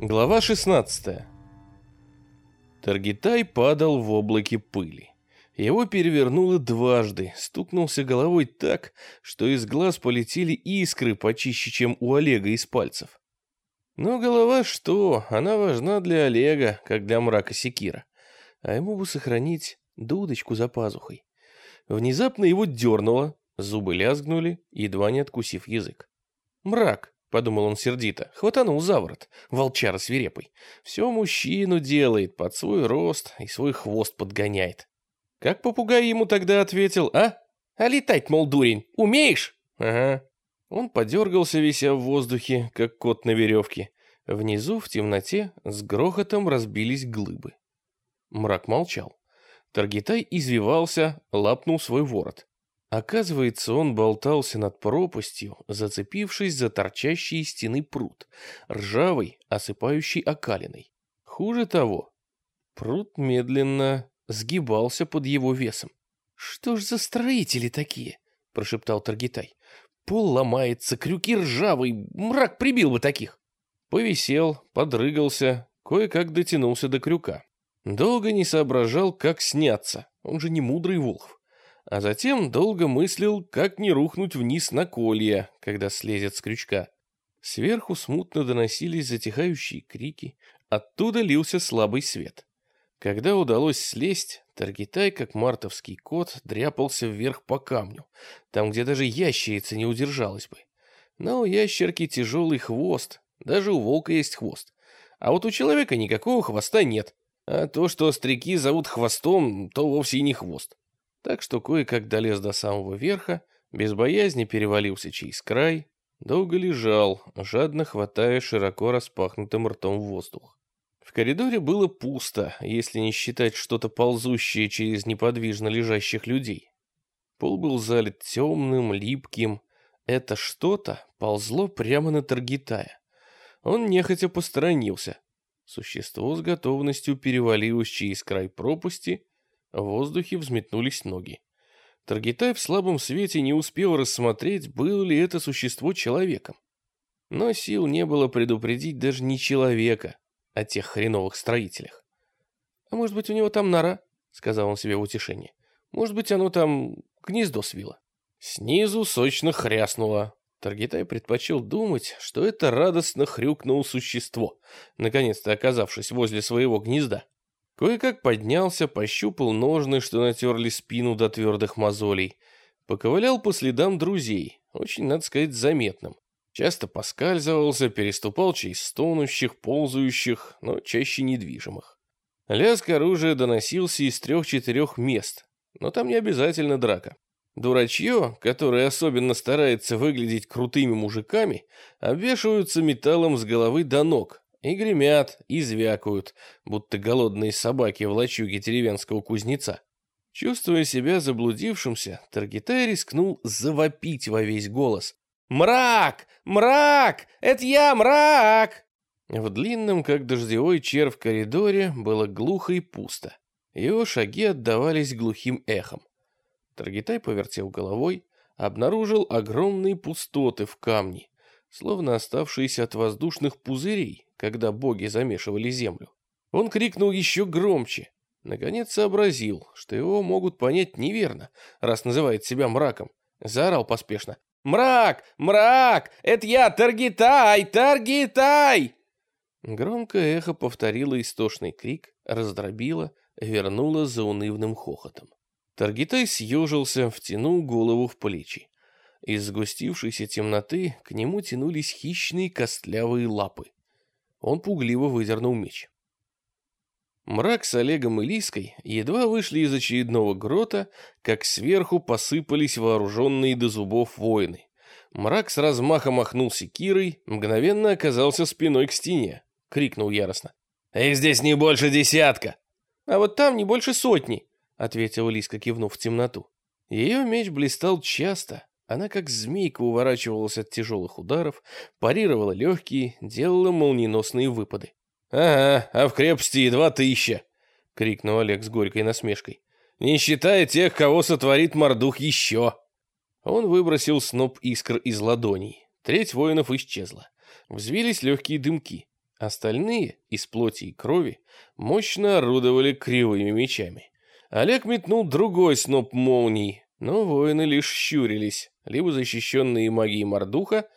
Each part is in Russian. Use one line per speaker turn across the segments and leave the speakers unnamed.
Глава 16. Таргитай падал в облаке пыли. Его перевернуло дважды, стукнулся головой так, что из глаз полетели искры почище, чем у Олега из пальцев. Но голова что, она важна для Олега, как для мрака секира. А ему бы сохранить дудочку за пазухой. Внезапно его дернуло, зубы лязгнули, едва не откусив язык. Мрак, — подумал он сердито, хватанул за ворот, волчара свирепый. Все мужчину делает, под свой рост и свой хвост подгоняет. Как попугай ему тогда ответил, а? А летать, мол, дурень, умеешь? Ага. Он подергался, вися в воздухе, как кот на веревке. Внизу, в темноте, с грохотом разбились глыбы. Мрак молчал. Таргитай извивался, лапнул свой ворот. Оказывается, он болтался над пропастью, зацепившись за торчащий из стены пруд, ржавый, осыпающий окалиной. Хуже того, пруд медленно сгибался под его весом. «Что ж за строители такие?» – прошептал Таргитай. «Пол ломается, крюки ржавый, мрак прибил бы таких!» Повисел, подрыгался, кое-как дотянулся до крюка. Долго не соображал, как сняться, он же не мудрый волхв а затем долго мыслил, как не рухнуть вниз на колья, когда слезет с крючка. Сверху смутно доносились затихающие крики, оттуда лился слабый свет. Когда удалось слезть, Таргитай, как мартовский кот, дряпался вверх по камню, там, где даже ящерица не удержалась бы. Но у ящерки тяжелый хвост, даже у волка есть хвост. А вот у человека никакого хвоста нет. А то, что остряки зовут хвостом, то вовсе и не хвост так что кое-как долез до самого верха, без боязни перевалился через край, долго лежал, жадно хватая широко распахнутым ртом воздух. В коридоре было пусто, если не считать что-то ползущее через неподвижно лежащих людей. Пол был залит темным, липким. Это что-то ползло прямо на Таргитая. Он нехотя посторонился. Существо с готовностью перевалилось через край пропасти в воздухе взметнулись ноги. Таргитай в слабом свете не успел рассмотреть, было ли это существо человеком. Но сил не было предупредить даже не человека, а тех хреновых строителях. «А может быть, у него там нора?» — сказал он себе в утешение. «Может быть, оно там гнездо свило?» Снизу сочно хряснуло. Таргитай предпочел думать, что это радостно хрюкнуло существо, наконец-то оказавшись возле своего гнезда. Кое-как поднялся, пощупал ножны, что натерли спину до твердых мозолей. Поковылял по следам друзей, очень, надо сказать, заметным. Часто поскальзывался, переступал через стонущих, ползающих, но чаще недвижимых. Лязг оружия доносился из трех-четырех мест, но там не обязательно драка. Дурачье, которое особенно старается выглядеть крутыми мужиками, обвешиваются металлом с головы до ног, и гремят, и звякают, будто голодные собаки в лачуге деревенского кузнеца. Чувствуя себя заблудившимся, Таргитай рискнул завопить во весь голос. «Мрак! Мрак! Это я, мрак!» В длинном, как дождевой червь коридоре, было глухо и пусто. Его шаги отдавались глухим эхом. Таргитай повертел головой, обнаружил огромные пустоты в камне, словно оставшиеся от воздушных пузырей, когда боги замешивали землю. Он крикнул еще громче. Наконец сообразил, что его могут понять неверно, раз называет себя мраком. Заорал поспешно. «Мрак! Мрак! Это я, Таргитай! Таргитай!» Громкое эхо повторило истошный крик, раздробило, вернуло за унывным хохотом. Таргитай съежился, втянул голову в плечи. Из сгустившейся темноты к нему тянулись хищные костлявые лапы. Он пугливо выдернул меч. Мрак с Олегом и Лиской едва вышли из очередного грота, как сверху посыпались вооруженные до зубов воины. Мрак с размахом махнул секирой, мгновенно оказался спиной к стене. Крикнул яростно. «Их здесь не больше десятка!» «А вот там не больше сотни!» Ответила Лиска, кивнув в темноту. Ее меч блистал часто, она как змейка уворачивалась от тяжелых ударов, парировала легкие, делала молниеносные выпады. «Ага, а в крепости едва тысяча!» — крикнул Олег с горькой насмешкой. «Не считая тех, кого сотворит Мордух еще!» Он выбросил сноп искр из ладоней. Треть воинов исчезла. Взвились легкие дымки. Остальные, из плоти и крови, мощно орудовали кривыми мечами. Олег метнул другой сноп молний, но воины лишь щурились, либо защищенные магией Мордуха,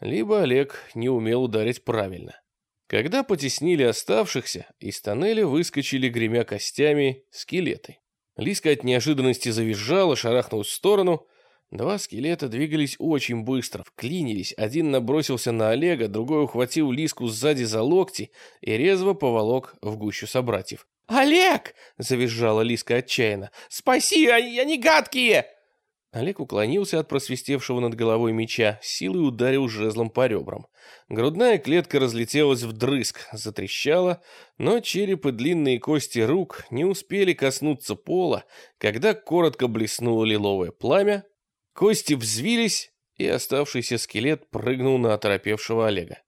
либо Олег не умел ударить правильно. Когда потеснили оставшихся, из тоннеля выскочили, гремя костями, скелеты. Лиска от неожиданности завизжала, шарахнулась в сторону. Два скелета двигались очень быстро, вклинились. Один набросился на Олега, другой ухватил Лиску сзади за локти и резво поволок в гущу собратьев. «Олег!» — завизжала Лиска отчаянно. «Спаси, они, они гадкие!» Олег уклонился от просвистевшего над головой меча, силой ударил жезлом по ребрам. Грудная клетка разлетелась вдрызг, затрещала, но череп и длинные кости рук не успели коснуться пола, когда коротко блеснуло лиловое пламя, кости взвились, и оставшийся скелет прыгнул на оторопевшего Олега.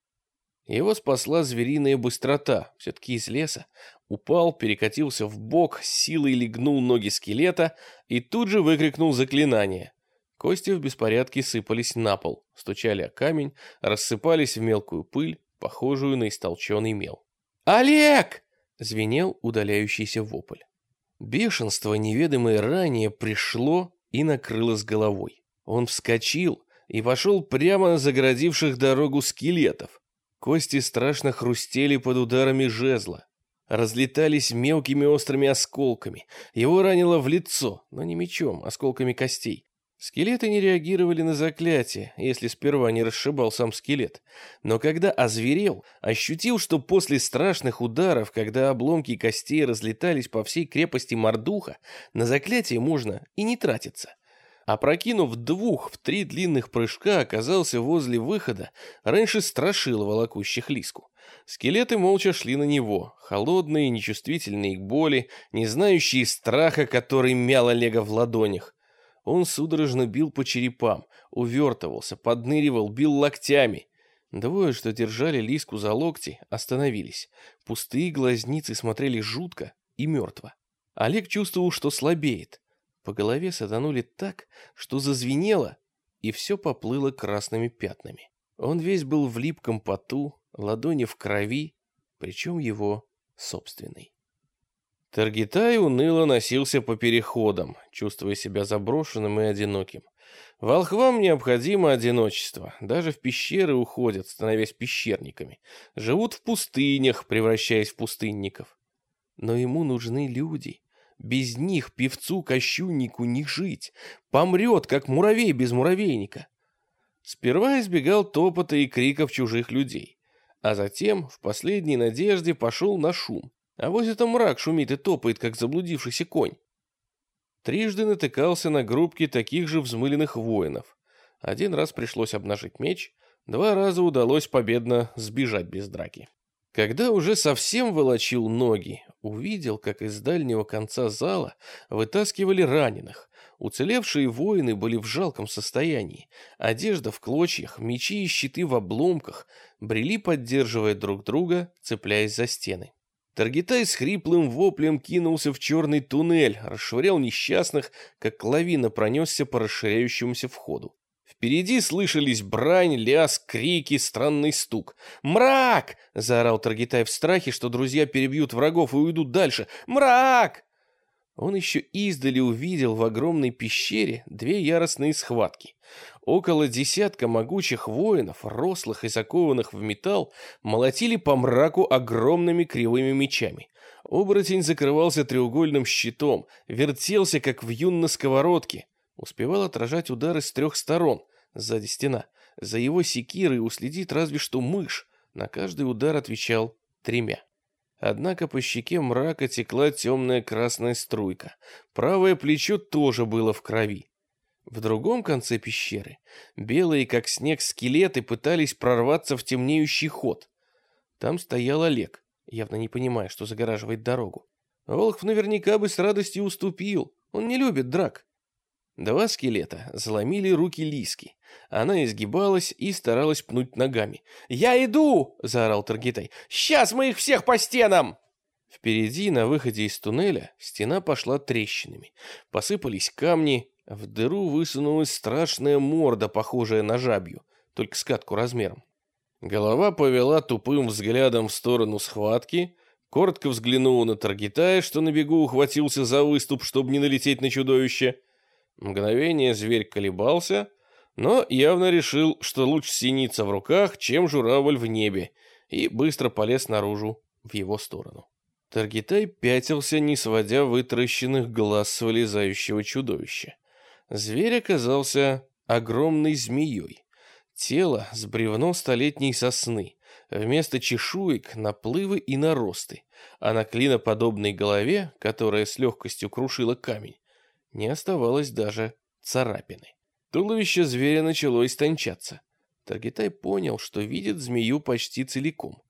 Его спасла звериная быстрота, все-таки из леса. Упал, перекатился в бок, силой легнул ноги скелета и тут же выкрикнул заклинание. Кости в беспорядке сыпались на пол, стучали о камень, рассыпались в мелкую пыль, похожую на истолченный мел. «Олег!» — звенел удаляющийся вопль. Бешенство, неведомое ранее, пришло и накрыло с головой. Он вскочил и пошел прямо на загородивших дорогу скелетов. Кости страшно хрустели под ударами жезла. Разлетались мелкими острыми осколками. Его ранило в лицо, но не мечом, осколками костей. Скелеты не реагировали на заклятие, если сперва не расшибал сам скелет. Но когда озверел, ощутил, что после страшных ударов, когда обломки костей разлетались по всей крепости Мордуха, на заклятие можно и не тратиться. Опрокинув двух в три длинных прыжка, оказался возле выхода, раньше страшил волокущих лиску. Скелеты молча шли на него, холодные, нечувствительные к боли, не знающие страха, который мял Олега в ладонях. Он судорожно бил по черепам, увертывался, подныривал, бил локтями. Двое, что держали Лиску за локти, остановились. Пустые глазницы смотрели жутко и мертво. Олег чувствовал, что слабеет. По голове сатанули так, что зазвенело, и все поплыло красными пятнами. Он весь был в липком поту, ладони в крови, причем его собственный. Таргитай уныло носился по переходам, чувствуя себя заброшенным и одиноким. Волхвам необходимо одиночество. Даже в пещеры уходят, становясь пещерниками. Живут в пустынях, превращаясь в пустынников. Но ему нужны люди. Без них певцу-кощуннику не жить. Помрет, как муравей без муравейника. Сперва избегал топота и криков чужих людей. А затем, в последней надежде, пошел на шум. А вот это мрак шумит и топает, как заблудившийся конь. Трижды натыкался на группки таких же взмыленных воинов. Один раз пришлось обнажить меч, два раза удалось победно сбежать без драки. Когда уже совсем волочил ноги, увидел, как из дальнего конца зала вытаскивали раненых. Уцелевшие воины были в жалком состоянии. Одежда в клочьях, мечи и щиты в обломках, брели, поддерживая друг друга, цепляясь за стены. Таргитай с хриплым воплем кинулся в черный туннель, расшвырял несчастных, как лавина пронесся по расширяющемуся входу. Впереди слышались брань, лязг, крики, странный стук. «Мрак!» — заорал Таргитай в страхе, что друзья перебьют врагов и уйдут дальше. «Мрак!» Он еще издали увидел в огромной пещере две яростные схватки. Около десятка могучих воинов, рослых и закованных в металл, молотили по мраку огромными кривыми мечами. Оборотень закрывался треугольным щитом, вертелся, как вьюн на сковородке, Успевал отражать удары с трех сторон, сзади стена. За его секирой уследит разве что мышь. На каждый удар отвечал тремя. Однако по щеке мрака текла темная красная струйка. Правое плечо тоже было в крови. В другом конце пещеры белые, как снег, скелеты пытались прорваться в темнеющий ход. Там стоял Олег, явно не понимая, что загораживает дорогу. Волхв наверняка бы с радостью уступил. Он не любит драк. Два скелета заломили руки Лиски. Она изгибалась и старалась пнуть ногами. «Я иду!» — заорал Таргитай. «Сейчас мы их всех по стенам!» Впереди, на выходе из туннеля, стена пошла трещинами. Посыпались камни, в дыру высунулась страшная морда, похожая на жабью, только скатку размером. Голова повела тупым взглядом в сторону схватки, коротко взглянула на Таргитая, что на бегу ухватился за выступ, чтобы не налететь на чудовище. Мгновение зверь колебался, но явно решил, что лучше синица в руках, чем журавль в небе, и быстро полез наружу в его сторону. Таргитай пятился, не сводя вытаращенных глаз с вылезающего чудовища. Зверь оказался огромной змеей. Тело с бревно столетней сосны. Вместо чешуек — наплывы и наросты. А на клиноподобной голове, которая с легкостью крушила камень, не оставалось даже царапины. Туловище зверя начало истончаться. Таргитай понял, что видит змею почти целиком.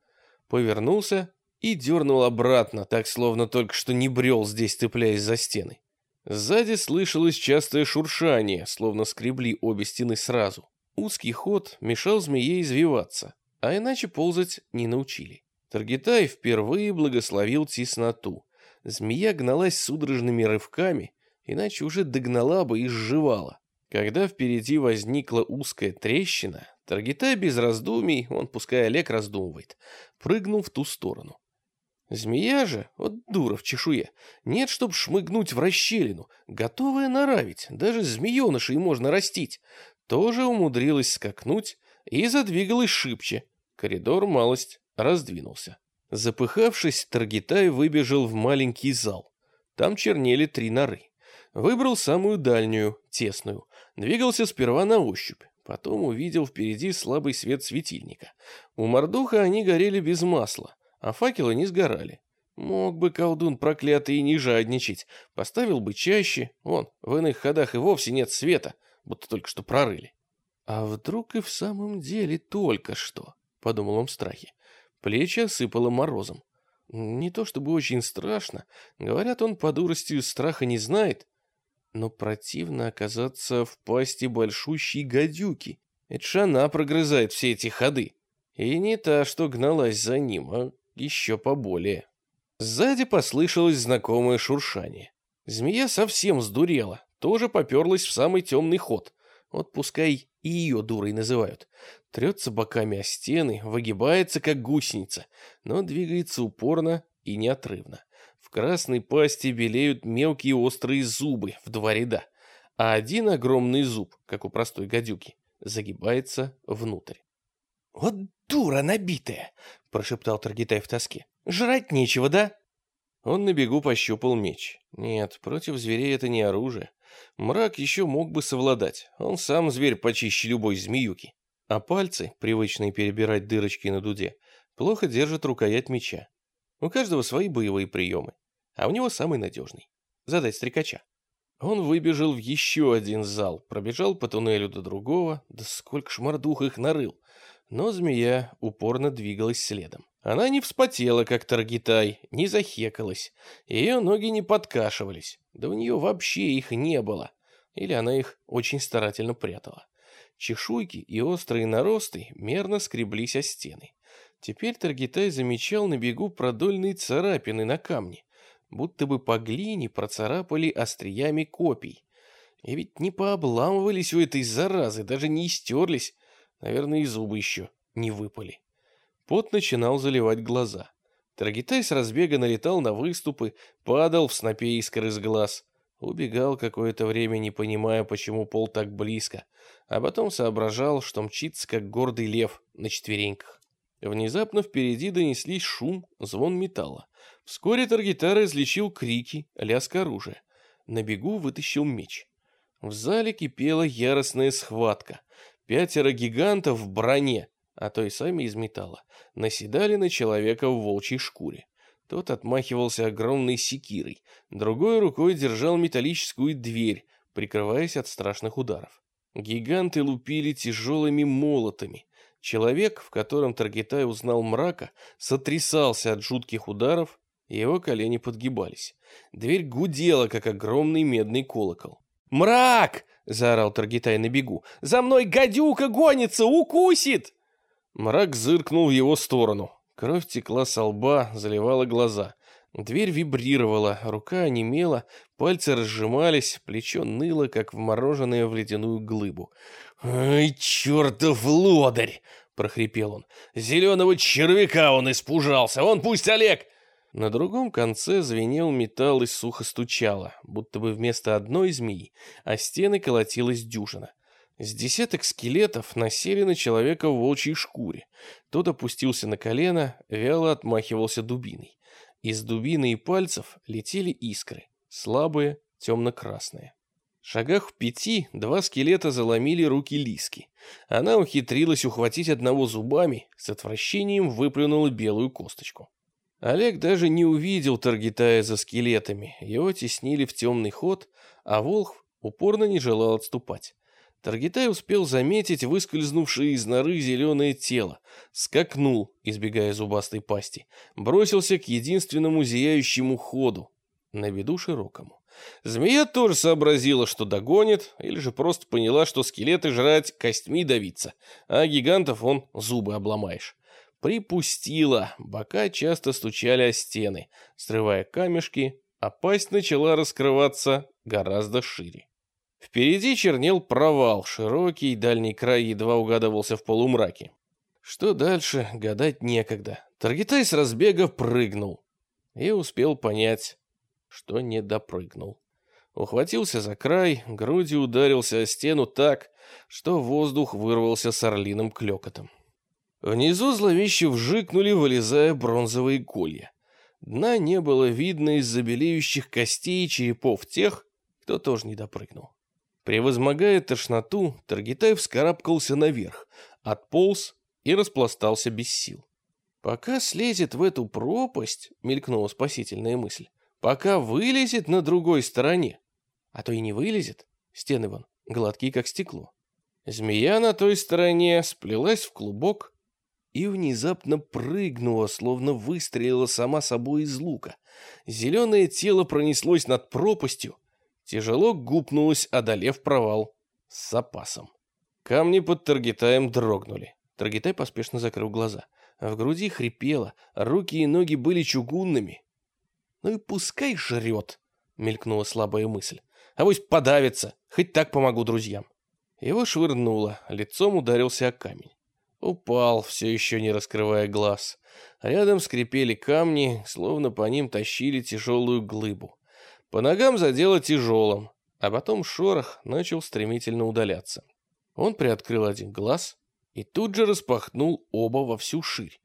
Повернулся и дернул обратно, так словно только что не брел здесь, цепляясь за стены. Сзади слышалось частое шуршание, словно скребли обе стены сразу. Узкий ход мешал змее извиваться, а иначе ползать не научили. Таргитай впервые благословил тесноту. Змея гналась судорожными рывками, иначе уже догнала бы и сживала. Когда впереди возникла узкая трещина, Таргитай без раздумий, он пускай Олег раздумывает, прыгнул в ту сторону. Змея же, вот дура в чешуе, нет, чтоб шмыгнуть в расщелину, готовая наравить, даже змеенышей можно растить, тоже умудрилась скакнуть и задвигалась шибче. Коридор малость раздвинулся. Запыхавшись, Таргитай выбежал в маленький зал. Там чернели три норы. Выбрал самую дальнюю, тесную. Двигался сперва на ощупь. Потом увидел впереди слабый свет светильника. У Мордуха они горели без масла а факелы не сгорали. Мог бы колдун проклятый и не жадничать, поставил бы чаще, вон, в иных ходах и вовсе нет света, будто только что прорыли. А вдруг и в самом деле только что, подумал он в страхе. Плечи осыпало морозом. Не то чтобы очень страшно, говорят, он по дурости страха не знает, но противно оказаться в пасти большущей гадюки. Это ж она прогрызает все эти ходы. И не та, что гналась за ним, а еще поболее. Сзади послышалось знакомое шуршание. Змея совсем сдурела, тоже поперлась в самый темный ход. Вот пускай и ее дурой называют. Трется боками о стены, выгибается, как гусеница, но двигается упорно и неотрывно. В красной пасти белеют мелкие острые зубы в два ряда, а один огромный зуб, как у простой гадюки, загибается внутрь.
«Вот дура набитая!» — прошептал Таргитай в тоске. «Жрать нечего, да?»
Он на бегу пощупал меч. Нет, против зверей это не оружие. Мрак еще мог бы совладать. Он сам зверь почище любой змеюки. А пальцы, привычные перебирать дырочки на дуде, плохо держат рукоять меча. У каждого свои боевые приемы, а у него самый надежный. Задать стрекача. Он выбежал в еще один зал, пробежал по туннелю до другого, да сколько ж мордух их нарыл. Но змея упорно двигалась следом. Она не вспотела, как Таргитай, не захекалась. Ее ноги не подкашивались. Да у нее вообще их не было. Или она их очень старательно прятала. Чешуйки и острые наросты мерно скреблись о стены. Теперь Таргитай замечал на бегу продольные царапины на камне, будто бы по глине процарапали остриями копий. И ведь не пообламывались у этой заразы, даже не истерлись, Наверное, и зубы еще не выпали. Пот начинал заливать глаза. Трагитай с разбега налетал на выступы, падал в снопе искр из глаз. Убегал какое-то время, не понимая, почему пол так близко, а потом соображал, что мчится, как гордый лев на четвереньках. Внезапно впереди донеслись шум, звон металла. Вскоре Таргитара излечил крики, лязг оружия. На бегу вытащил меч. В зале кипела яростная схватка. Пятеро гигантов в броне, а то и сами из металла, наседали на человека в волчьей шкуре. Тот отмахивался огромной секирой, другой рукой держал металлическую дверь, прикрываясь от страшных ударов. Гиганты лупили тяжелыми молотами. Человек, в котором Таргитай узнал мрака, сотрясался от жутких ударов, его колени подгибались. Дверь гудела, как огромный медный колокол.
«Мрак!» — заорал Таргитай на бегу. «За мной гадюка гонится! Укусит!»
Мрак зыркнул в его сторону. Кровь текла со лба, заливала глаза. Дверь вибрировала, рука онемела, пальцы разжимались, плечо ныло, как вмороженное в ледяную глыбу.
«Ай, чертов лодырь!»
— прохрипел он. «Зеленого червяка он испужался! Он пусть Олег!» На другом конце звенел металл и сухо стучало, будто бы вместо одной змеи, а стены колотилась дюжина. С десяток скелетов насели на человека в волчьей шкуре. Тот опустился на колено, вяло отмахивался дубиной. Из дубины и пальцев летели искры, слабые, темно-красные. В шагах в пяти два скелета заломили руки Лиски. Она ухитрилась ухватить одного зубами, с отвращением выплюнула белую косточку. Олег даже не увидел Таргитая за скелетами, его теснили в темный ход, а Волх упорно не желал отступать. Таргитай успел заметить выскользнувшее из норы зеленое тело, скакнул, избегая зубастой пасти, бросился к единственному зияющему ходу, на виду широкому. Змея тоже сообразила, что догонит, или же просто поняла, что скелеты жрать костьми давиться, а гигантов он зубы обломаешь. Припустила, бока часто стучали о стены, срывая камешки, а пасть начала раскрываться гораздо шире. Впереди чернел провал, широкий, дальний край едва угадывался в полумраке. Что дальше, гадать некогда. Таргитай с разбега прыгнул и успел понять, что не допрыгнул. Ухватился за край, грудью ударился о стену так, что воздух вырвался с орлиным клёкотом. Внизу зловеще вжикнули, вылезая бронзовые колья. Дна не было видно из-за белеющих костей и черепов тех, кто тоже не допрыгнул. Превозмогая тошноту, Таргитай вскарабкался наверх, отполз и распластался без сил. «Пока слезет в эту пропасть», — мелькнула спасительная мысль, «пока вылезет на другой стороне, а то и не вылезет, стены вон гладкие, как стекло». Змея на той стороне сплелась в клубок и внезапно прыгнула, словно выстрелила сама собой из лука. Зеленое тело пронеслось над пропастью, Тяжело гупнулась, одолев провал с запасом. Камни под Таргитаем дрогнули. Таргитай поспешно закрыл глаза. В груди хрипело, руки и ноги были чугунными. «Ну и пускай жрет», — мелькнула слабая мысль. «А пусть подавится, хоть так помогу друзьям». Его швырнуло, лицом ударился о камень. Упал, все еще не раскрывая глаз. Рядом скрипели камни, словно по ним тащили тяжелую глыбу. По ногам задело тяжелым, а потом шорох начал стремительно удаляться. Он приоткрыл один глаз и тут же распахнул оба во всю ширь.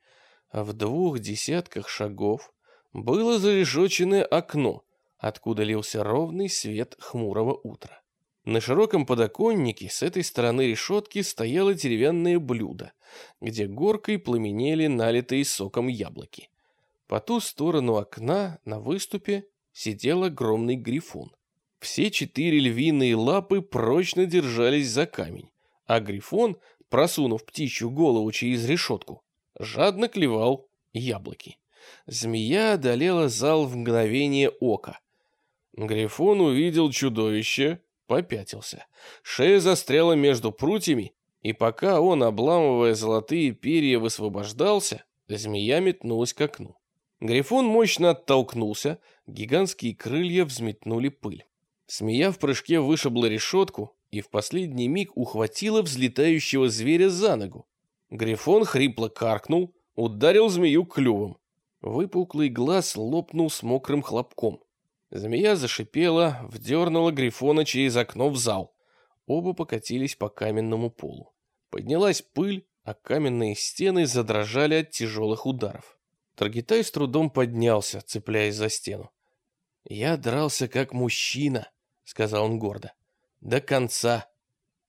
А в двух десятках шагов было зарешоченное окно, откуда лился ровный свет хмурого утра. На широком подоконнике с этой стороны решетки стояло деревянное блюдо, где горкой пламенели налитые соком яблоки. По ту сторону окна на выступе сидел огромный грифон. Все четыре львиные лапы прочно держались за камень, а грифон, просунув птичью голову через решетку, жадно клевал яблоки. Змея одолела зал в мгновение ока. Грифон увидел чудовище, попятился. Шея застряла между прутьями, и пока он, обламывая золотые перья, высвобождался, змея метнулась к окну. Грифон мощно оттолкнулся, гигантские крылья взметнули пыль. Смея в прыжке вышибла решетку и в последний миг ухватила взлетающего зверя за ногу. Грифон хрипло каркнул, ударил змею клювом. Выпуклый глаз лопнул с мокрым хлопком. Змея зашипела, вдернула Грифона через окно в зал. Оба покатились по каменному полу. Поднялась пыль, а каменные стены задрожали от тяжелых ударов. Таргитай с трудом поднялся, цепляясь за стену. «Я дрался как мужчина», — сказал он гордо. «До конца.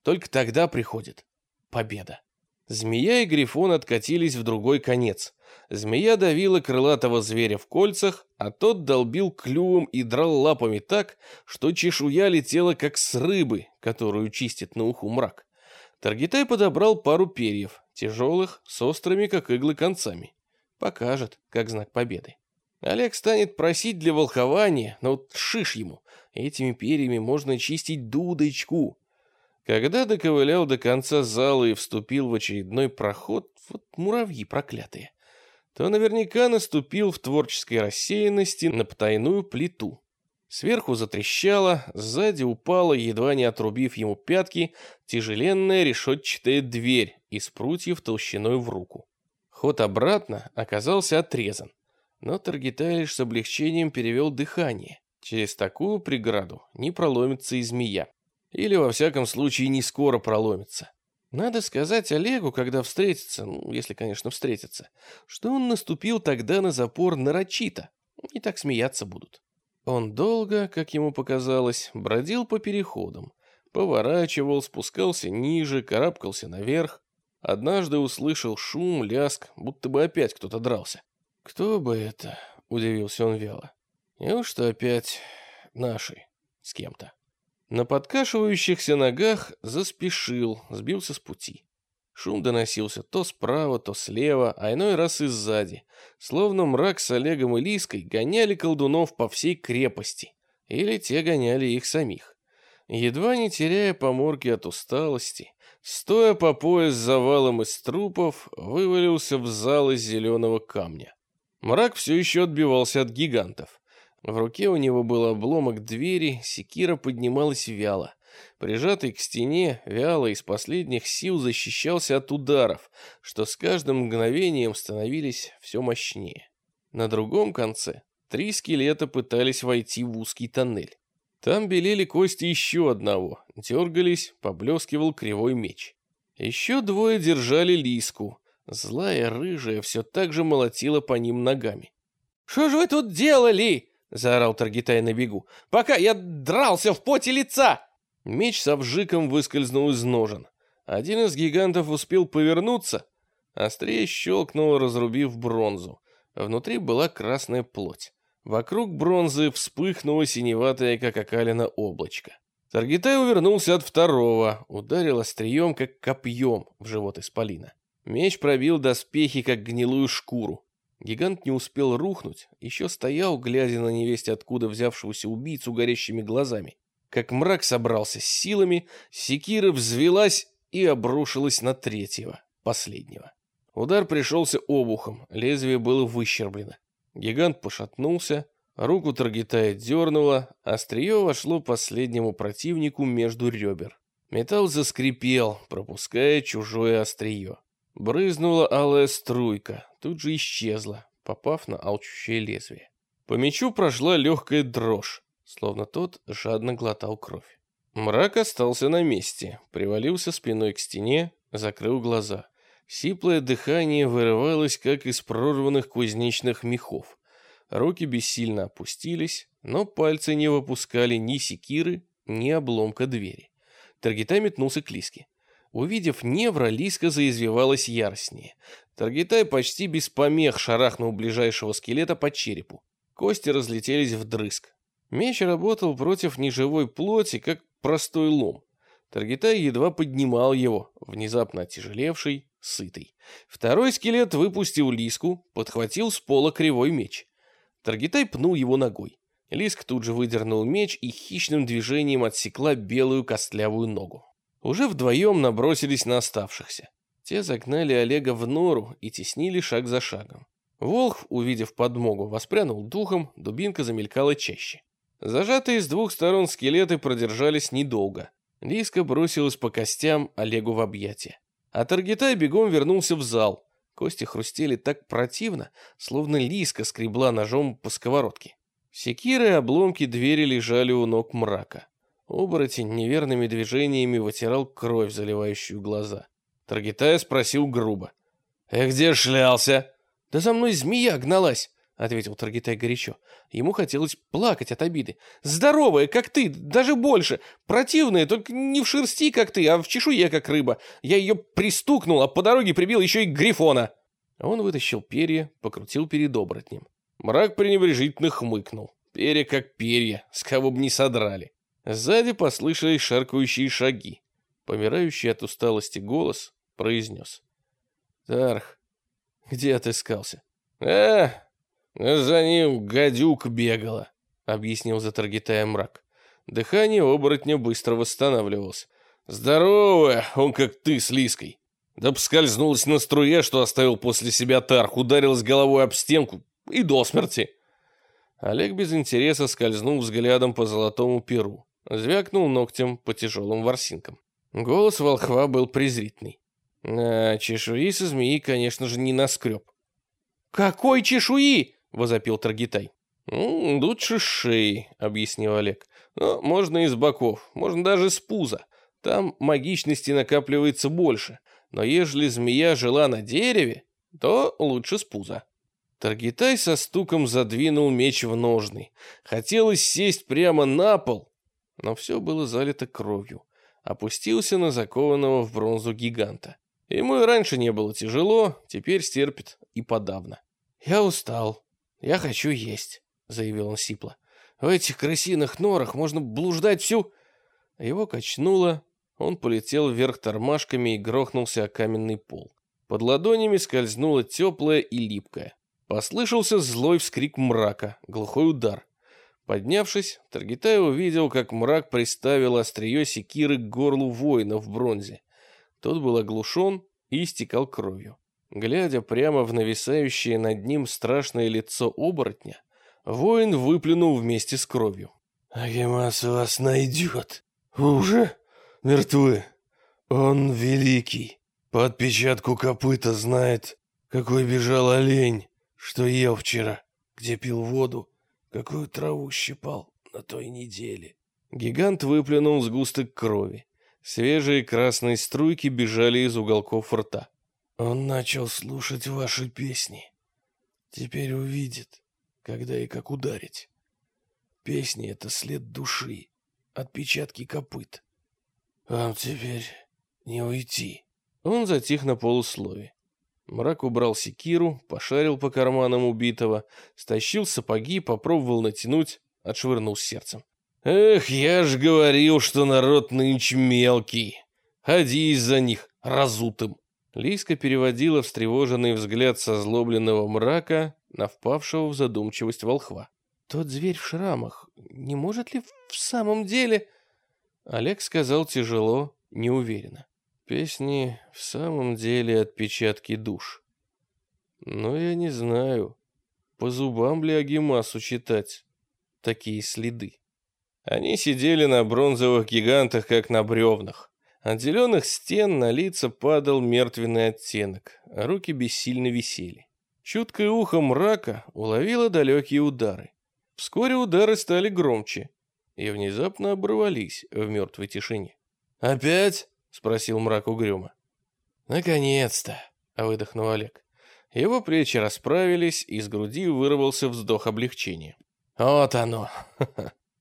Только тогда приходит победа». Змея и Грифон откатились в другой конец. Змея давила крылатого зверя в кольцах, а тот долбил клювом и драл лапами так, что чешуя летела, как с рыбы, которую чистит на уху мрак. Таргитай подобрал пару перьев, тяжелых, с острыми, как иглы, концами. Покажет, как знак победы. Олег станет просить для волхования, но вот шиш ему. Этими перьями можно чистить дудочку. Когда доковылял до конца зала и вступил в очередной проход, вот муравьи проклятые, то наверняка наступил в творческой рассеянности на потайную плиту. Сверху затрещало, сзади упала, едва не отрубив ему пятки, тяжеленная решетчатая дверь из прутьев толщиной в руку. Ход обратно оказался отрезан, но Таргитай лишь с облегчением перевел дыхание. Через такую преграду не проломится и змея. Или, во всяком случае, не скоро проломится. Надо сказать Олегу, когда встретится, ну, если, конечно, встретится, что он наступил тогда на запор нарочито. И так смеяться будут. Он долго, как ему показалось, бродил по переходам, поворачивал, спускался ниже, карабкался наверх. Однажды услышал шум, ляск, будто бы опять кто-то дрался. «Кто бы это?» — удивился он вяло. «Неужто опять наши с кем-то?» На подкашивающихся ногах заспешил, сбился с пути. Шум доносился то справа, то слева, а иной раз и сзади. Словно мрак с Олегом и Лиской гоняли колдунов по всей крепости. Или те гоняли их самих. Едва не теряя поморки от усталости, стоя по пояс завалом из трупов, вывалился в зал из зеленого камня. Мрак все еще отбивался от гигантов. В руке у него был обломок двери, секира поднималась вяло. Прижатый к стене, вяло из последних сил защищался от ударов, что с каждым мгновением становились все мощнее. На другом конце три скелета пытались войти в узкий тоннель. Там белели кости еще одного, дергались, поблескивал кривой меч. Еще двое держали лиску. Злая рыжая все так же молотила по ним ногами.
«Что же вы тут делали?» — заорал Таргитай на бегу. «Пока я дрался в поте лица!»
Меч со вжиком выскользнул из ножен. Один из гигантов успел повернуться. Острее щелкнуло, разрубив бронзу. Внутри была красная плоть. Вокруг бронзы вспыхнуло синеватое, как окалина, облачко. Таргитай увернулся от второго, ударил острием, как копьем, в живот исполина. Меч пробил доспехи, как гнилую шкуру. Гигант не успел рухнуть, еще стоял, глядя на невесть откуда взявшегося убийцу горящими глазами как мрак собрался с силами, секира взвелась и обрушилась на третьего, последнего. Удар пришелся обухом, лезвие было выщерблено. Гигант пошатнулся, руку Таргитая дернуло, острие вошло последнему противнику между ребер. Металл заскрипел, пропуская чужое острие. Брызнула алая струйка, тут же исчезла, попав на алчущее лезвие. По мечу прошла легкая дрожь словно тот жадно глотал кровь. Мрак остался на месте, привалился спиной к стене, закрыл глаза. Сиплое дыхание вырывалось, как из прорванных кузнечных мехов. Руки бессильно опустились, но пальцы не выпускали ни секиры, ни обломка двери. Таргитай метнулся к Лиске. Увидев Невра, Лиска заизвивалась яростнее. Таргитай почти без помех шарахнул ближайшего скелета по черепу. Кости разлетелись вдрызг. Меч работал против неживой плоти, как простой лом. Таргитай едва поднимал его, внезапно отяжелевший, сытый. Второй скелет выпустил лиску, подхватил с пола кривой меч. Таргитай пнул его ногой. Лиск тут же выдернул меч и хищным движением отсекла белую костлявую ногу. Уже вдвоем набросились на оставшихся. Те загнали Олега в нору и теснили шаг за шагом. Волх, увидев подмогу, воспрянул духом, дубинка замелькала чаще. Зажатые с двух сторон скелеты продержались недолго. Лиска бросилась по костям Олегу в объятия. А Таргитай бегом вернулся в зал. Кости хрустели так противно, словно Лиска скребла ножом по сковородке. Секиры и обломки двери лежали у ног мрака. Оборотень неверными движениями вытирал кровь, заливающую глаза. Таргитай спросил грубо. «Эх, где шлялся?»
«Да за мной змея гналась!» — ответил Таргитай горячо. Ему хотелось плакать от обиды. «Здоровая, как ты, даже больше. Противная, только не в шерсти, как ты, а в чешуе, как рыба. Я ее пристукнул, а по дороге прибил еще и грифона».
Он вытащил перья, покрутил перед оборотнем. Мрак пренебрежительно хмыкнул. Перья как перья, с кого бы не содрали. Сзади послышались шаркающие шаги. Помирающий от усталости голос произнес. «Тарх, где отыскался?» «Э, «За ним гадюк бегала», — объяснил Затаргитая мрак. Дыхание оборотня быстро восстанавливалось. «Здоровая, он как ты с Лиской. Да поскользнулась на струе, что оставил после себя Тарх, ударилась головой об стенку и до смерти». Олег без интереса скользнул взглядом по золотому перу, звякнул ногтем по тяжелым ворсинкам. Голос волхва был презрительный.
А, чешуи со змеи, конечно же, не наскреб. «Какой чешуи?» — возопил Таргитай.
«Лучше шеи», — объяснил Олег. «Но можно и с боков, можно даже с пуза. Там магичности накапливается больше. Но ежели змея жила на дереве, то лучше с пуза». Таргитай со стуком задвинул меч в ножны. Хотелось сесть прямо на пол, но все было залито кровью. Опустился на закованного в бронзу гиганта. Ему и раньше не было тяжело, теперь стерпит и подавно.
«Я устал. Я хочу есть», — заявил он сипло. «В этих крысиных норах можно блуждать всю...»
Его качнуло, он полетел вверх тормашками и грохнулся о каменный пол. Под ладонями скользнуло теплое и липкое. Послышался злой вскрик мрака, глухой удар. Поднявшись, Таргитай увидел, как мрак приставил острие секиры к горлу воина в бронзе. Тот был оглушен и истекал кровью. Глядя прямо в нависающее над ним страшное лицо оборотня, воин выплюнул вместе с кровью.
«Агемас вас найдет. Вы уже мертвы. Он великий. По отпечатку копыта знает, какой бежал олень, что ел вчера, где пил воду какую траву щипал на той неделе.
Гигант выплюнул сгусток крови. Свежие красные струйки бежали из уголков рта.
Он начал слушать ваши песни. Теперь увидит, когда и как ударить. Песни — это след души, отпечатки копыт. Вам теперь не уйти.
Он затих на полуслове. Мрак убрал секиру, пошарил по карманам убитого, стащил сапоги, попробовал натянуть, отшвырнул сердцем. «Эх, я ж говорил, что народ нынче мелкий. Ходи из-за них разутым». Лиска переводила встревоженный взгляд со злобленного мрака на впавшего в задумчивость волхва.
«Тот зверь в шрамах не может ли в самом деле...»
Олег сказал тяжело, неуверенно. Песни в самом деле отпечатки душ. Но я не знаю, по зубам ли Агимасу читать такие следы. Они сидели на бронзовых гигантах, как на бревнах. От зеленых стен на лица падал мертвенный оттенок, а руки бессильно висели. Чуткое ухо мрака уловило далекие удары. Вскоре удары стали громче и внезапно оборвались в мертвой тишине.
«Опять?»
Спросил мрак угрюмо.
Наконец-то, выдохнул Олег.
Его плечи расправились, из груди вырвался вздох облегчения.
Вот оно.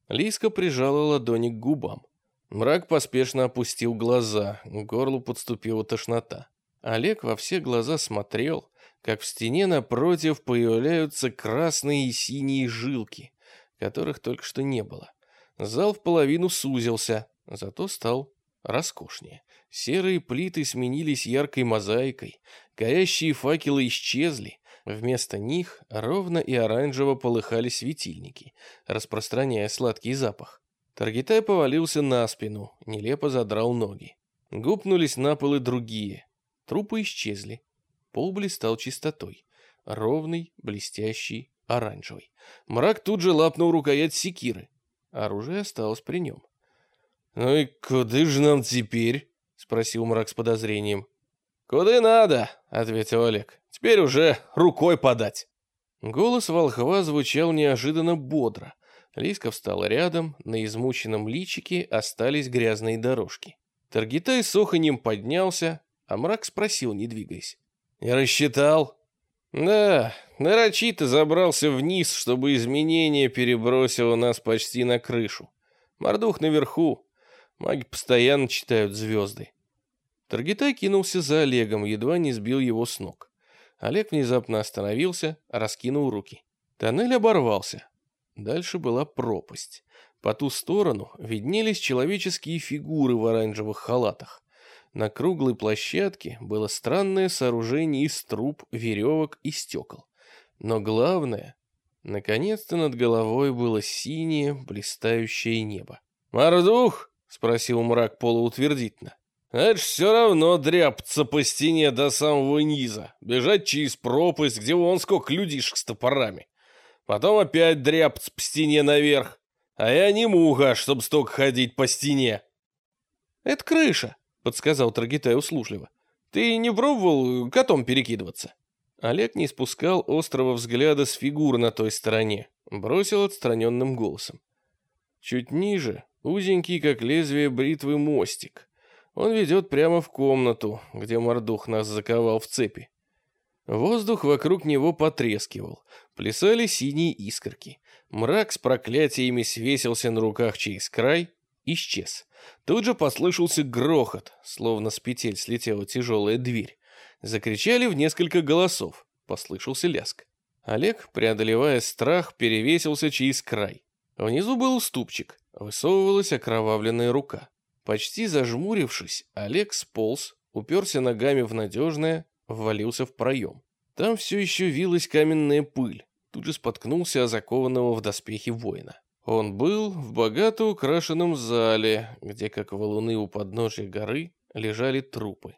Лиска прижала ладони к губам. Мрак поспешно опустил глаза, к горлу подступила тошнота. Олег во все глаза смотрел, как в стене напротив появляются красные и синие жилки, которых только что не было. Зал в половину сузился, зато стал роскошнее. Серые плиты сменились яркой мозаикой, горящие факелы исчезли, вместо них ровно и оранжево полыхали светильники, распространяя сладкий запах. Таргитай повалился на спину, нелепо задрал ноги. Гупнулись на полы другие. Трупы исчезли. Пол блистал чистотой. Ровный, блестящий, оранжевый. Мрак тут же лапнул рукоять секиры. Оружие осталось при нем.
«Ну и куда же нам теперь?» — спросил мрак с подозрением.
«Куда надо?» — ответил Олег. «Теперь уже рукой подать». Голос волхва звучал неожиданно бодро. Лиска встала рядом, на измученном личике остались грязные дорожки. Таргитай с оханьем поднялся, а мрак спросил, не двигаясь.
«Не рассчитал?»
«Да, нарочито забрался вниз, чтобы изменение перебросило нас почти на крышу. Мордух наверху, Маги постоянно читают звезды. Таргитай кинулся за Олегом, едва не сбил его с ног. Олег внезапно остановился, раскинул руки. Тоннель оборвался. Дальше была пропасть. По ту сторону виднелись человеческие фигуры в оранжевых халатах. На круглой площадке было странное сооружение из труб, веревок и стекол. Но главное, наконец-то над головой было синее, блистающее небо. «Мордух!» Спросил мрак полуутвердительно. Это ж все равно дряпаться по стене до самого низа, бежать через пропасть, где вон сколько людишек с топорами. Потом опять дряпаться по стене наверх. А я не муха, чтоб столько ходить по стене.
Это крыша, подсказал Трагитай услужливо. Ты не пробовал котом перекидываться?» Олег не спускал острого взгляда с фигуры на той стороне, бросил отстраненным голосом. Чуть ниже узенький, как лезвие бритвы, мостик. Он ведет прямо в комнату, где Мордух нас заковал в цепи. Воздух вокруг него потрескивал, плясали синие искорки. Мрак с проклятиями свесился на руках через край, исчез. Тут же послышался грохот, словно с петель слетела тяжелая дверь. Закричали в несколько голосов, послышался ляск. Олег, преодолевая страх, перевесился через край. Внизу был уступчик, высовывалась окровавленная рука. Почти зажмурившись, Олег сполз, уперся ногами в надежное, ввалился в проем. Там все еще вилась каменная пыль, тут же споткнулся о закованного в доспехи воина. Он был в богато украшенном зале, где, как валуны у подножия горы, лежали трупы.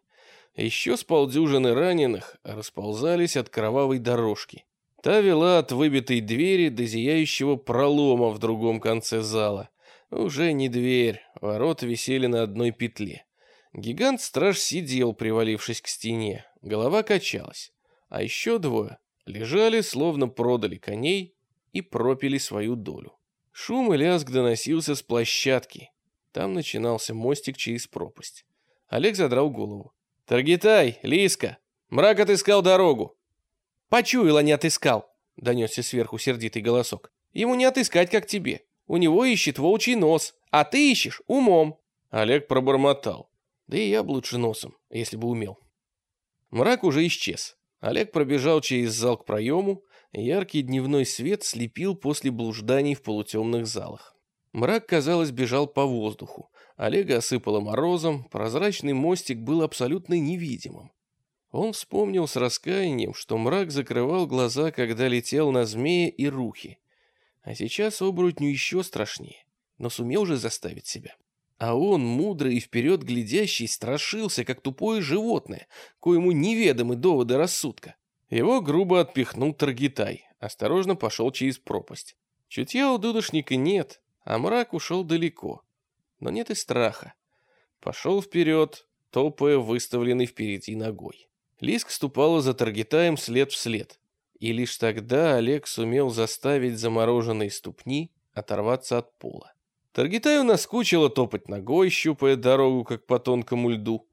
Еще с полдюжины раненых расползались от кровавой дорожки. Та вела от выбитой двери до зияющего пролома в другом конце зала. Уже не дверь, ворота висели на одной петле. Гигант-страж сидел, привалившись к стене, голова качалась. А еще двое лежали, словно продали коней и пропили свою долю. Шум и лязг доносился с площадки. Там начинался мостик через пропасть. Олег задрал голову. «Таргитай, Лиска, мрак отыскал дорогу!» «Почуял, а не отыскал!» — донесся сверху сердитый голосок. «Ему не отыскать, как тебе. У него ищет волчий нос, а ты ищешь умом!»
Олег пробормотал.
«Да и я бы лучше носом, если бы умел». Мрак уже исчез. Олег пробежал через зал к проему, Яркий дневной свет слепил после блужданий в полутемных залах. Мрак, казалось, бежал по воздуху. Олега осыпало морозом, прозрачный мостик был абсолютно невидимым. Он вспомнил с раскаянием, что мрак закрывал глаза, когда летел на змея и рухи. А сейчас оборотню еще страшнее, но сумел же заставить себя. А он, мудрый и вперед глядящий, страшился, как тупое животное, коему неведомы доводы рассудка. Его грубо отпихнул Таргитай, осторожно пошел через пропасть. Чутья у дудошника нет, а мрак ушел далеко. Но нет и страха. Пошел вперед, топая выставленный впереди ногой. Лиск ступала за Таргитаем след в след. И лишь тогда Олег сумел заставить замороженные ступни оторваться от пола. Таргитаю наскучило топать ногой, щупая дорогу, как по тонкому льду.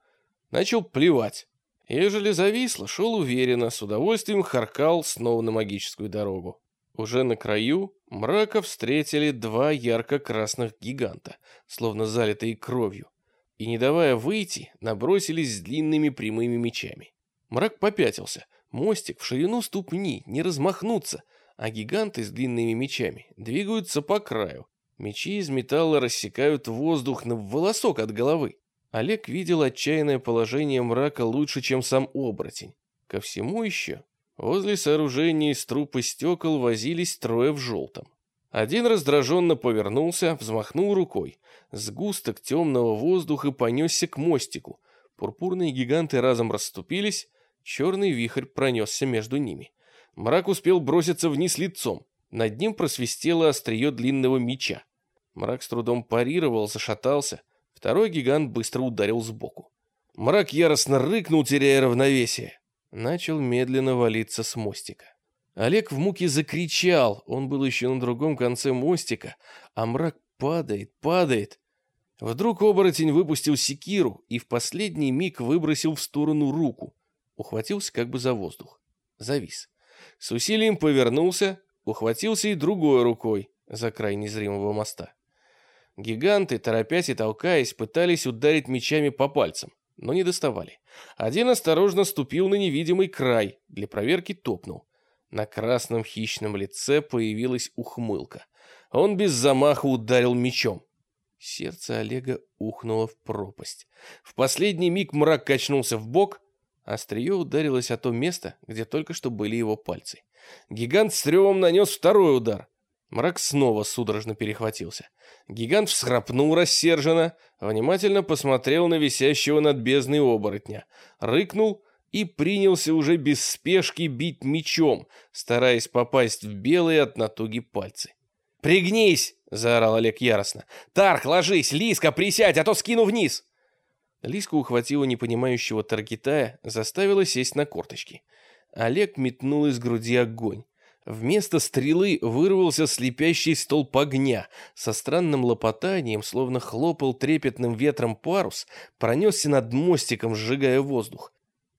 Начал плевать. Ежели зависло, шел уверенно, с удовольствием харкал снова на магическую дорогу. Уже на краю мрака встретили два ярко-красных гиганта, словно залитые кровью, и, не давая выйти, набросились с длинными прямыми мечами. Мрак попятился, мостик в ширину ступни, не размахнуться, а гиганты с длинными мечами двигаются по краю. Мечи из металла рассекают воздух на волосок от головы. Олег видел отчаянное положение мрака лучше, чем сам оборотень. Ко всему еще, возле сооружения из труп и стекол возились трое в желтом. Один раздраженно повернулся, взмахнул рукой. Сгусток темного воздуха понесся к мостику. Пурпурные гиганты разом расступились, черный вихрь пронесся между ними. Мрак успел броситься вниз лицом. Над ним просвистело острие длинного меча. Мрак с трудом парировал, зашатался — Второй гигант быстро ударил сбоку. Мрак яростно рыкнул, теряя равновесие. Начал медленно валиться с мостика. Олег в муке закричал, он был еще на другом конце мостика, а мрак падает, падает. Вдруг оборотень выпустил секиру и в последний миг выбросил в сторону руку. Ухватился как бы за воздух. Завис. С усилием повернулся, ухватился и другой рукой за край незримого моста. Гиганты, торопясь и толкаясь, пытались ударить мечами по пальцам, но не доставали. Один осторожно ступил на невидимый край, для проверки топнул. На красном хищном лице появилась ухмылка. Он без замаха ударил мечом. Сердце Олега ухнуло в пропасть. В последний миг мрак качнулся в бок, острие ударилось о то место, где только что были его пальцы. Гигант с ревом нанес второй удар. Мрак снова судорожно перехватился. Гигант всхрапнул рассерженно, внимательно посмотрел на висящего над бездной оборотня, рыкнул и принялся уже без спешки бить мечом, стараясь попасть в белые от натуги пальцы. «Пригнись!» — заорал Олег яростно. «Тарх, ложись! Лиска, присядь, а то скину вниз!» Лиска ухватила непонимающего Таргитая, заставила сесть на корточки. Олег метнул из груди огонь. Вместо стрелы вырвался слепящий столб огня. Со странным лопотанием, словно хлопал трепетным ветром парус, пронесся над мостиком, сжигая воздух.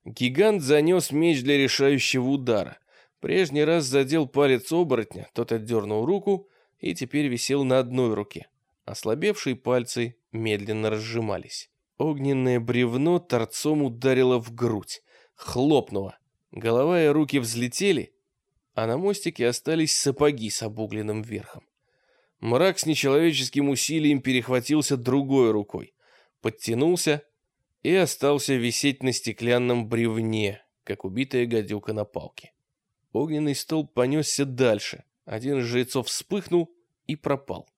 Гигант занес меч для решающего удара. Прежний раз задел палец оборотня, тот отдернул руку и теперь висел на одной руке. Ослабевшие пальцы медленно разжимались. Огненное бревно торцом ударило в грудь. Хлопнуло. Голова и руки взлетели, а на мостике остались сапоги с обугленным верхом. Мрак с нечеловеческим усилием перехватился другой рукой, подтянулся и остался висеть на стеклянном бревне, как убитая гадюка на палке. Огненный столб понесся дальше. Один из жрецов вспыхнул и пропал.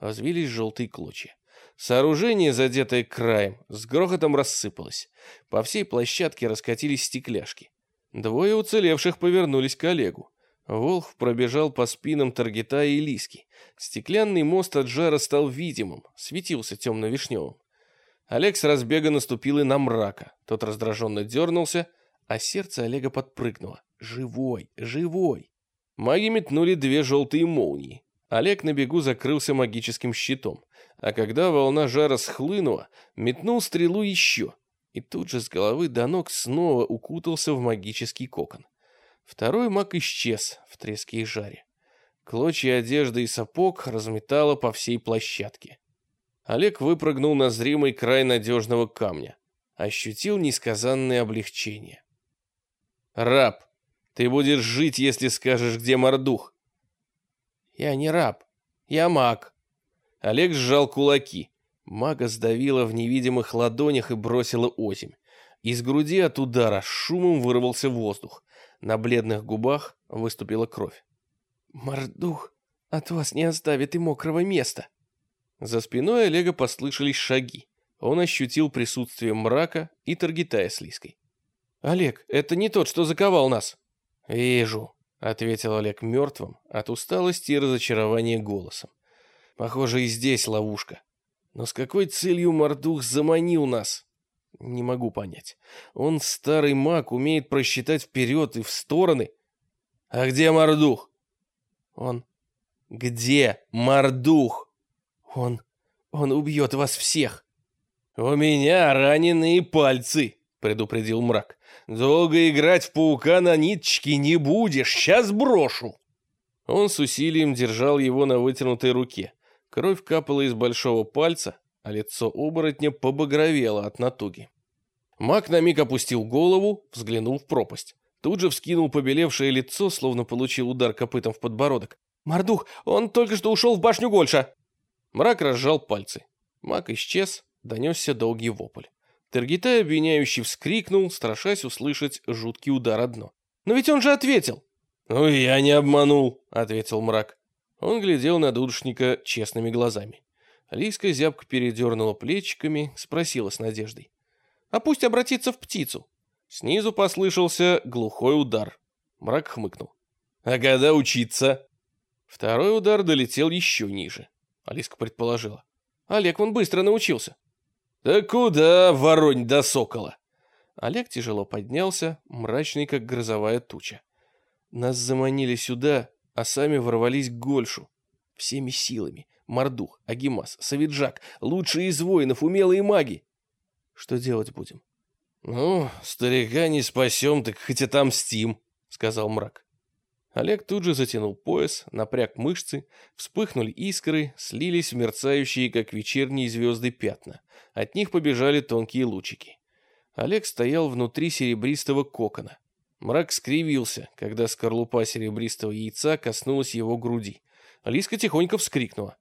Развились желтые клочья. Сооружение, задетое краем, с грохотом рассыпалось. По всей площадке раскатились стекляшки. Двое уцелевших повернулись к Олегу. Волх пробежал по спинам Таргита и Лиски. Стеклянный мост от жара стал видимым, светился темно-вишневым. Олег с разбега наступил и на мрака. Тот раздраженно дернулся, а сердце Олега подпрыгнуло. Живой, живой. Маги метнули две желтые молнии. Олег на бегу закрылся магическим щитом, а когда волна жара схлынула, метнул стрелу еще, и тут же с головы до ног снова укутался в магический кокон. Второй маг исчез в треске и жаре. Клочья одежды и сапог разметало по всей площадке. Олег выпрыгнул на зримый край надежного камня. Ощутил несказанное облегчение. «Раб, ты будешь жить, если скажешь, где Мордух». «Я не раб, я маг». Олег сжал кулаки. Мага сдавила в невидимых ладонях и бросила озимь. Из груди от удара шумом вырвался воздух. На бледных губах выступила кровь. «Мордух от вас не оставит и мокрого места!» За спиной Олега послышались шаги. Он ощутил присутствие мрака и Таргитая с Лиской. «Олег, это не тот, что заковал нас!» «Вижу», — ответил Олег мертвым, от усталости и разочарования голосом. «Похоже, и здесь ловушка. Но с какой целью Мордух заманил нас?» Не могу понять. Он старый маг, умеет просчитать вперед и в стороны. А где Мордух? Он... Где Мордух? Он... Он убьет вас всех. У меня раненые пальцы, предупредил мрак. Долго играть в паука на ниточке не будешь, сейчас брошу. Он с усилием держал его на вытянутой руке. Кровь капала из большого пальца, а лицо оборотня побагровело от натуги. Маг на миг опустил голову, взглянул в пропасть. Тут же вскинул побелевшее лицо, словно получил удар копытом в подбородок. «Мордух, он только что ушел в башню Гольша!» Мрак разжал пальцы. Маг исчез, донесся долгий вопль. Таргитай обвиняющий вскрикнул, страшась услышать жуткий удар одно. «Но ведь он же ответил!» «Ну, я не обманул», — ответил мрак. Он глядел на дудушника честными глазами. Лиска зябко передернула плечиками, спросила с надеждой. «А пусть обратится в птицу». Снизу послышался глухой удар. Мрак хмыкнул. «А когда учиться?» Второй удар долетел еще ниже. Алиска предположила. «Олег он быстро научился». «Да куда, воронь до сокола?» Олег тяжело поднялся, мрачный, как грозовая туча. «Нас заманили сюда, а сами ворвались к Гольшу. Всеми силами. Мордух, Агимас, Савиджак, лучшие из воинов, умелые маги. Что делать будем? Ну, старика не спасем, так хоть отомстим, сказал мрак. Олег тут же затянул пояс, напряг мышцы, вспыхнули искры, слились в мерцающие, как вечерние звезды, пятна. От них побежали тонкие лучики. Олег стоял внутри серебристого кокона. Мрак скривился, когда скорлупа серебристого яйца коснулась его груди. Алиска тихонько вскрикнула.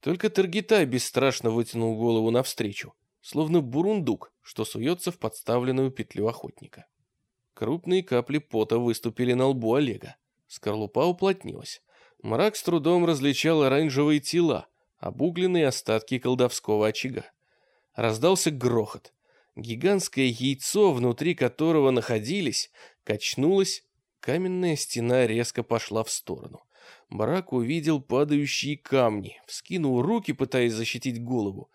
Только Таргитай бесстрашно вытянул голову навстречу, словно бурундук, что суется в подставленную петлю охотника. Крупные капли пота выступили на лбу Олега. Скорлупа уплотнилась. Мрак с трудом различал оранжевые тела, обугленные остатки колдовского очага. Раздался грохот. Гигантское яйцо, внутри которого находились, качнулось, каменная стена резко пошла в сторону. Барак увидел падающие камни, вскинул руки, пытаясь защитить голову.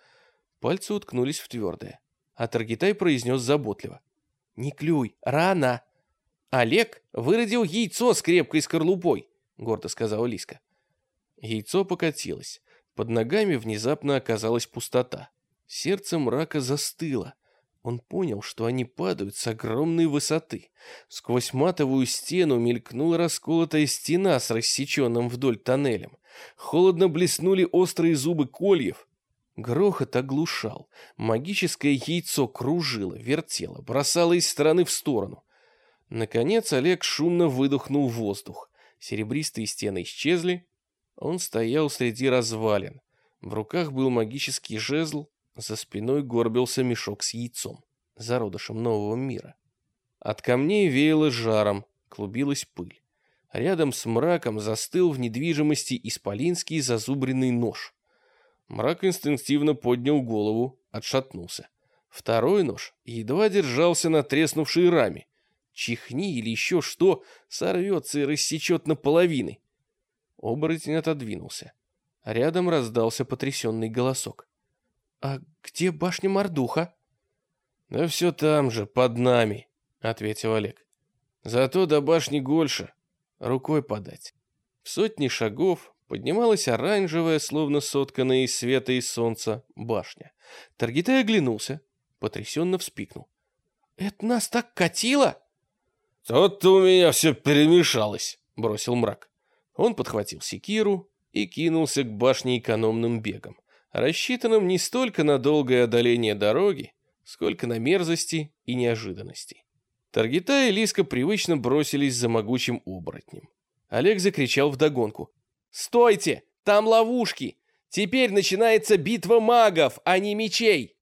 Пальцы уткнулись в твердое. а Таргитай произнес заботливо. «Не клюй, рано!» «Олег выродил яйцо с крепкой скорлупой», — гордо сказала Лиска. Яйцо покатилось. Под ногами внезапно оказалась пустота. Сердце мрака застыло. Он понял, что они падают с огромной высоты. Сквозь матовую стену мелькнула расколотая стена с рассеченным вдоль тоннелем. Холодно блеснули острые зубы кольев, Грохот оглушал. Магическое яйцо кружило, вертело, бросало из стороны в сторону. Наконец Олег шумно выдохнул воздух. Серебристые стены исчезли. Он стоял среди развалин. В руках был магический жезл, за спиной горбился мешок с яйцом, зародышем нового мира. От камней веяло жаром, клубилась пыль. Рядом с мраком застыл в недвижимости исполинский зазубренный нож. Мрак инстинктивно поднял голову, отшатнулся. Второй нож едва держался на треснувшей раме. Чихни или еще что, сорвется и рассечет наполовины. Оборотень отодвинулся. Рядом раздался потрясенный голосок. «А где башня Мордуха?» «Да все там же, под нами», — ответил Олег. «Зато до башни Гольша рукой подать». В сотни шагов поднималась оранжевая, словно сотканная из света и солнца, башня. Таргитай оглянулся, потрясенно вспикнул. «Это нас так катило?»
«Тут-то у меня все перемешалось», —
бросил мрак. Он подхватил секиру и кинулся к башне экономным бегом, рассчитанным не столько на долгое одоление дороги, сколько на мерзости и неожиданности. Таргита и Лиска привычно бросились за могучим оборотнем. Олег закричал вдогонку. «Стойте! Там ловушки! Теперь начинается битва магов, а не мечей!»